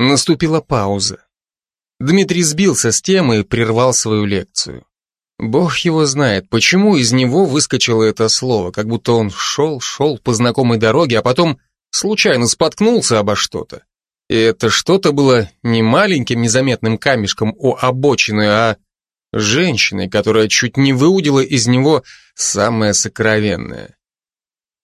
Наступила пауза. Дмитрий сбился с темы и прервал свою лекцию. Бог его знает, почему из него выскочило это слово, как будто он шел, шел по знакомой дороге, а потом случайно споткнулся обо что-то. И это что-то было не маленьким незаметным камешком у обочины, а женщиной, которая чуть не выудила из него самое сокровенное.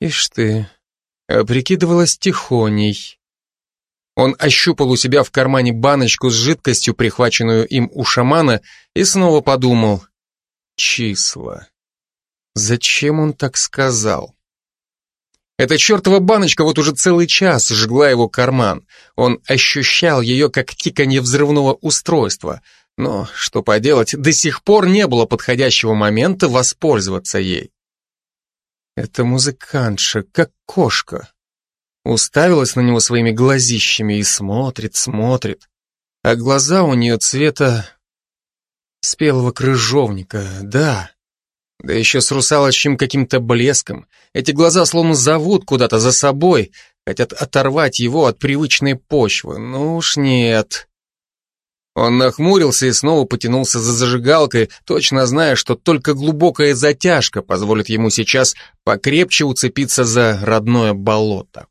Ишь ты, прикидывалась тихоней. Он ощупал у себя в кармане баночку с жидкостью, прихваченную им у шамана, и снова подумал. Числа. Зачем он так сказал? Эта чертова баночка вот уже целый час жгла его карман. Он ощущал ее как тиканье взрывного устройства. Но, что поделать, до сих пор не было подходящего момента воспользоваться ей. Это музыкантша, как кошка. Уставилась на него своими глазищами и смотрит, смотрит. А глаза у нее цвета спелого крыжовника, да. Да еще с русалочьим каким-то блеском. Эти глаза словно зовут куда-то за собой, хотят оторвать его от привычной почвы. Ну уж нет. Он нахмурился и снова потянулся за зажигалкой, точно зная, что только глубокая затяжка позволит ему сейчас покрепче уцепиться за родное болото.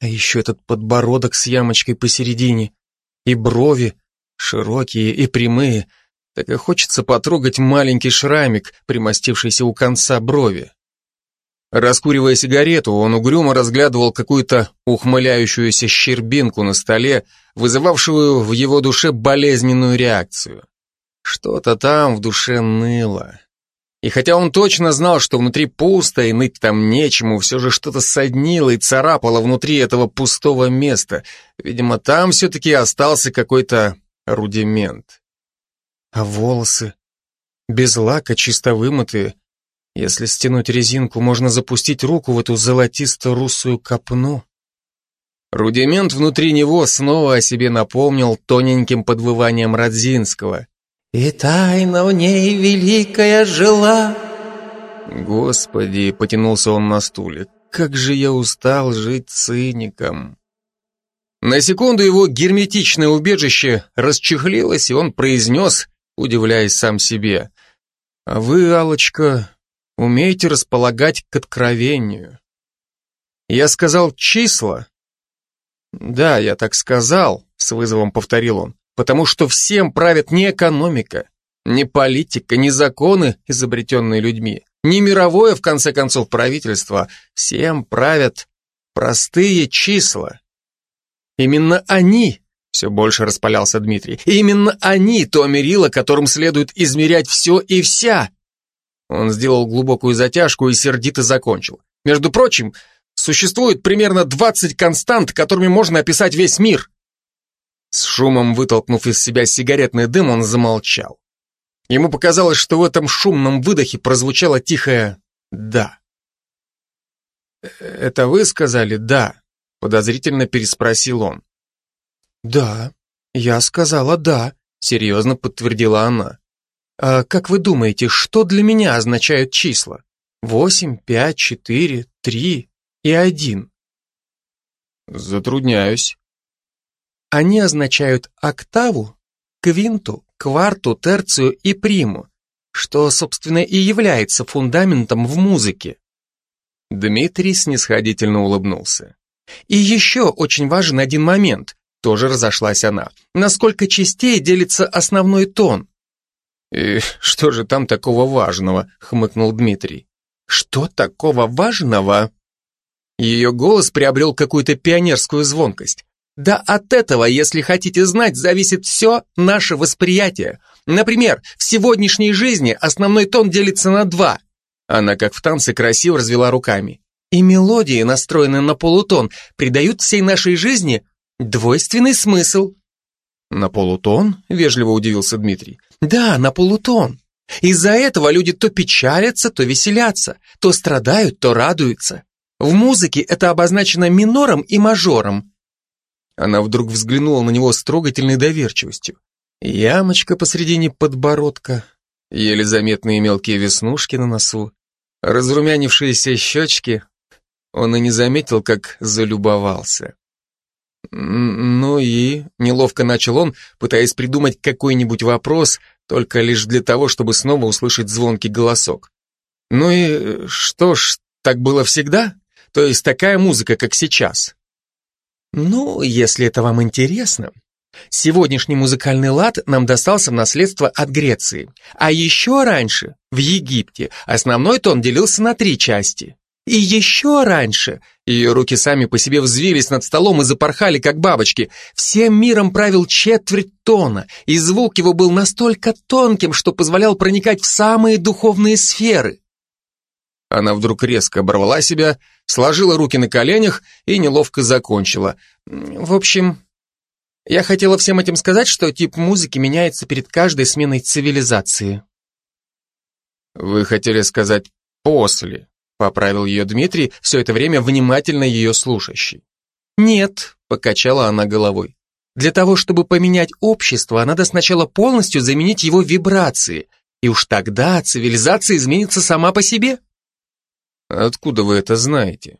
А еще этот подбородок с ямочкой посередине, и брови, широкие и прямые, так и хочется потрогать маленький шрамик, примостившийся у конца брови. Раскуривая сигарету, он угрюмо разглядывал какую-то ухмыляющуюся щербинку на столе, вызывавшую в его душе болезненную реакцию. Что-то там в душе ныло. И хотя он точно знал, что внутри пусто и ныть там нечему, все же что-то соднило и царапало внутри этого пустого места. Видимо, там все-таки остался какой-то рудимент. А волосы? Без лака, чисто вымытые. Если стянуть резинку, можно запустить руку в эту золотисто-русую копну. Рудимент внутри него снова о себе напомнил тоненьким подвыванием Радзинского. «И тайна в ней великая жила». Господи, потянулся он на стуле, как же я устал жить циником. На секунду его герметичное убежище расчехлилось, и он произнес, удивляясь сам себе. «А вы, алочка умеете располагать к откровению». Я сказал числа. Да, я так сказал, с вызовом повторил он, потому что всем правит не экономика, не политика, не законы, изобретенные людьми, не мировое, в конце концов, правительство. Всем правят простые числа. Именно они все больше распалялся Дмитрий. Именно они то мерило, которым следует измерять все и вся. Он сделал глубокую затяжку и сердито закончил. Между прочим, существует примерно 20 констант, которыми можно описать весь мир. С шумом вытолкнув из себя сигаретный дым, он замолчал. Ему показалось, что в этом шумном выдохе прозвучало тихое «да». «Э, «Это вы сказали «да», — подозрительно переспросил он. «Да, я сказала «да», — серьезно подтвердила она. «А как вы думаете, что для меня означают числа? Восемь, пять, четыре, три и один?» «Затрудняюсь». Они означают октаву, квинту, кварту, терцию и приму, что, собственно, и является фундаментом в музыке. Дмитрий снисходительно улыбнулся. И еще очень важен один момент. Тоже разошлась она. Насколько частей делится основной тон? «И что же там такого важного?» — хмыкнул Дмитрий. «Что такого важного?» Ее голос приобрел какую-то пионерскую звонкость. Да от этого, если хотите знать, зависит все наше восприятие. Например, в сегодняшней жизни основной тон делится на два. Она, как в танце, красиво развела руками. И мелодии, настроенные на полутон, придают всей нашей жизни Двойственный смысл. На полутон? Вежливо удивился Дмитрий. Да, на полутон. Из-за этого люди то печалятся, то веселятся, то страдают, то радуются. В музыке это обозначено минором и мажором. Она вдруг взглянула на него с трогательной доверчивостью. Ямочка посредине подбородка, еле заметные мелкие веснушки на носу, разрумянившиеся щечки. Он и не заметил, как залюбовался. «Ну, и неловко начал он, пытаясь придумать какой-нибудь вопрос, только лишь для того, чтобы снова услышать звонкий голосок. Ну и что ж, так было всегда? То есть такая музыка, как сейчас? Ну, если это вам интересно. Сегодняшний музыкальный лад нам достался в наследство от Греции. А еще раньше, в Египте, основной тон делился на три части. И еще раньше, ее руки сами по себе взвились над столом и запорхали, как бабочки, всем миром правил четверть тона, и звук его был настолько тонким, что позволял проникать в самые духовные сферы. Она вдруг резко оборвала себя, сложила руки на коленях и неловко закончила. В общем, я хотела всем этим сказать, что тип музыки меняется перед каждой сменой цивилизации. Вы хотели сказать «после», поправил ее Дмитрий, все это время внимательно ее слушающий. Нет, покачала она головой. Для того, чтобы поменять общество, надо сначала полностью заменить его вибрации, и уж тогда цивилизация изменится сама по себе. Откуда вы это знаете?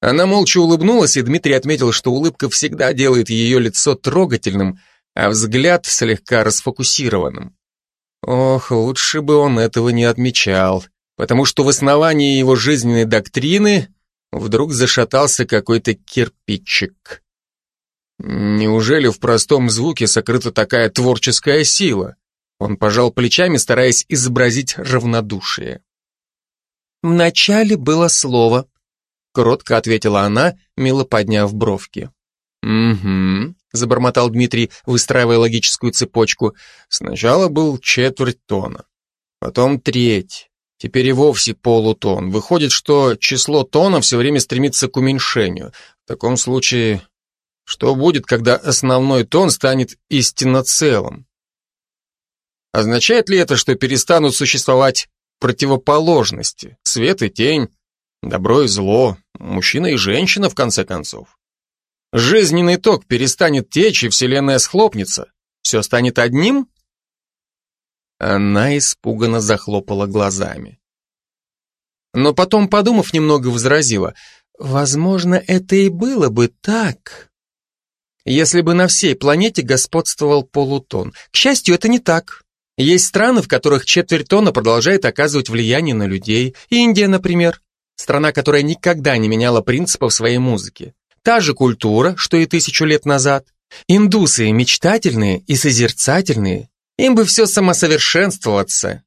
Она молча улыбнулась, и Дмитрий отметил, что улыбка всегда делает ее лицо трогательным, а взгляд слегка расфокусированным. Ох, лучше бы он этого не отмечал, потому что в основании его жизненной доктрины вдруг зашатался какой-то кирпичик. Неужели в простом звуке сокрыта такая творческая сила? Он пожал плечами, стараясь изобразить равнодушие. «Вначале было слово», — кротко ответила она, мило подняв бровки. «Угу», — забормотал Дмитрий, выстраивая логическую цепочку. «Сначала был четверть тона, потом треть, теперь и вовсе полутон. Выходит, что число тона все время стремится к уменьшению. В таком случае, что будет, когда основной тон станет истинно целым? Означает ли это, что перестанут существовать противоположности, свет и тень, добро и зло, мужчина и женщина, в конце концов. Жизненный ток перестанет течь, и вселенная схлопнется. Все станет одним? Она испуганно захлопала глазами. Но потом, подумав немного, возразила, возможно, это и было бы так, если бы на всей планете господствовал полутон. К счастью, это не так. Есть страны, в которых четверть тона продолжает оказывать влияние на людей. Индия, например. Страна, которая никогда не меняла принципов своей музыки. Та же культура, что и тысячу лет назад. Индусы мечтательные и созерцательные. Им бы все самосовершенствоваться.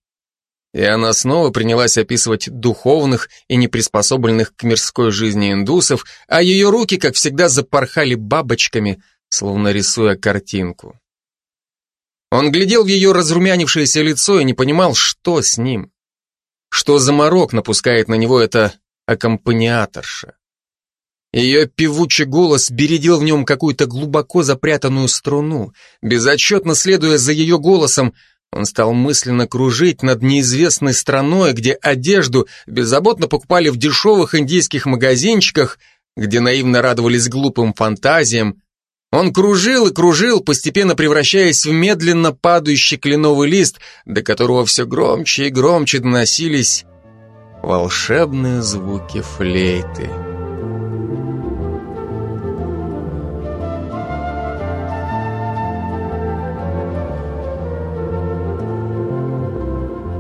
И она снова принялась описывать духовных и неприспособленных к мирской жизни индусов, а ее руки, как всегда, запорхали бабочками, словно рисуя картинку. Он глядел в ее разрумянившееся лицо и не понимал, что с ним. Что за морок напускает на него эта аккомпаниаторша. Ее певучий голос бередил в нем какую-то глубоко запрятанную струну. Безотчетно следуя за ее голосом, он стал мысленно кружить над неизвестной страной, где одежду беззаботно покупали в дешевых индийских магазинчиках, где наивно радовались глупым фантазиям, он кружил и кружил, постепенно превращаясь в медленно падающий кленовый лист, до которого все громче и громче доносились волшебные звуки флейты.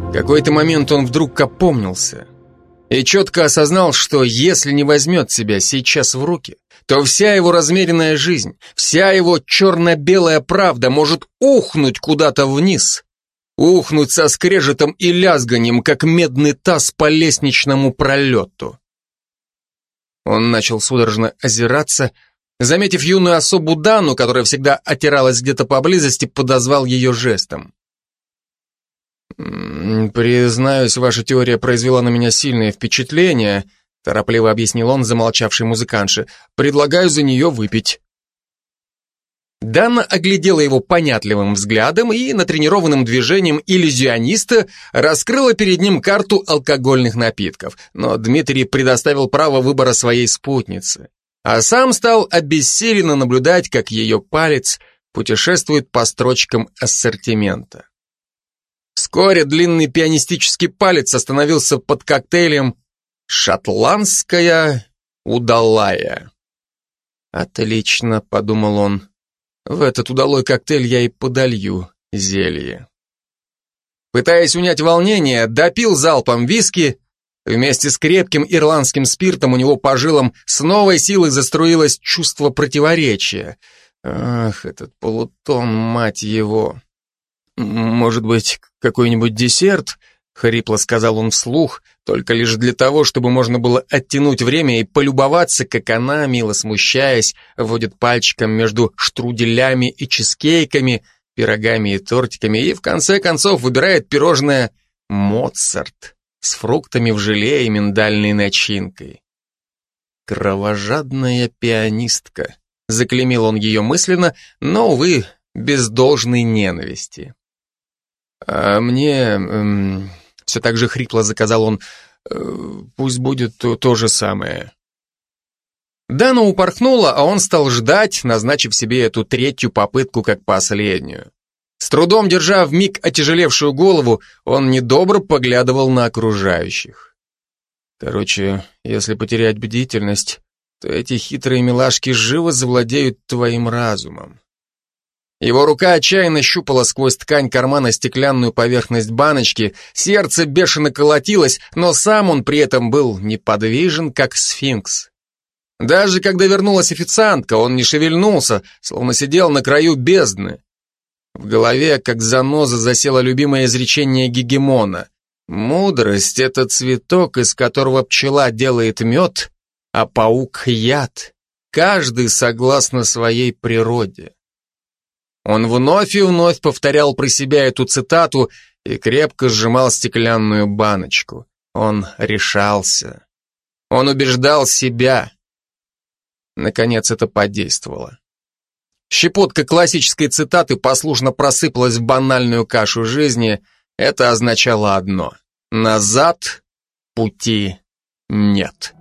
В какой-то момент он вдруг опомнился и четко осознал, что если не возьмет себя сейчас в руки, то вся его размеренная жизнь, вся его черно-белая правда может ухнуть куда-то вниз, ухнуть со скрежетом и лязганием, как медный таз по лестничному пролету. Он начал судорожно озираться, заметив юную особу Дану, которая всегда отиралась где-то поблизости, подозвал ее жестом. «Признаюсь, ваша теория произвела на меня сильное впечатление», торопливо объяснил он замолчавшей музыканше. «Предлагаю за нее выпить». Дана оглядела его понятливым взглядом и натренированным движением иллюзиониста раскрыла перед ним карту алкогольных напитков, но Дмитрий предоставил право выбора своей спутнице, а сам стал обессиленно наблюдать, как ее палец путешествует по строчкам ассортимента. Вскоре длинный пианистический палец остановился под коктейлем «Шотландская удалая». Отлично, подумал он. В этот удалой коктейль я и подолью зелье. Пытаясь унять волнение, допил залпом виски. Вместе с крепким ирландским спиртом у него по жилам с новой силой заструилось чувство противоречия. Ах, этот полутон, мать его. Может быть, какой-нибудь десерт? Хрипло сказал он вслух, только лишь для того, чтобы можно было оттянуть время и полюбоваться, как она, мило смущаясь, водит пальчиком между штруделями и чизкейками, пирогами и тортиками, и в конце концов выбирает пирожное «Моцарт» с фруктами в желе и миндальной начинкой. «Кровожадная пианистка», — заклемил он ее мысленно, но, увы, без должной ненависти. «А мне...» эм, все так же хрипло заказал он. «Э, «Пусть будет то, то же самое». Дана упорхнула, а он стал ждать, назначив себе эту третью попытку как последнюю. С трудом держа в миг отяжелевшую голову, он недобро поглядывал на окружающих. Короче, если потерять бдительность, то эти хитрые милашки живо завладеют твоим разумом. Его рука отчаянно щупала сквозь ткань кармана стеклянную поверхность баночки, сердце бешено колотилось, но сам он при этом был неподвижен, как сфинкс. Даже когда вернулась официантка, он не шевельнулся, словно сидел на краю бездны. В голове, как заноза, засело любимое изречение Гегемона. «Мудрость — это цветок, из которого пчела делает мед, а паук — яд. Каждый согласно своей природе». Он вновь и вновь повторял про себя эту цитату и крепко сжимал стеклянную баночку. Он решался. Он убеждал себя. Наконец это подействовало. Щепотка классической цитаты послушно просыпалась в банальную кашу жизни. Это означало одно. Назад пути нет.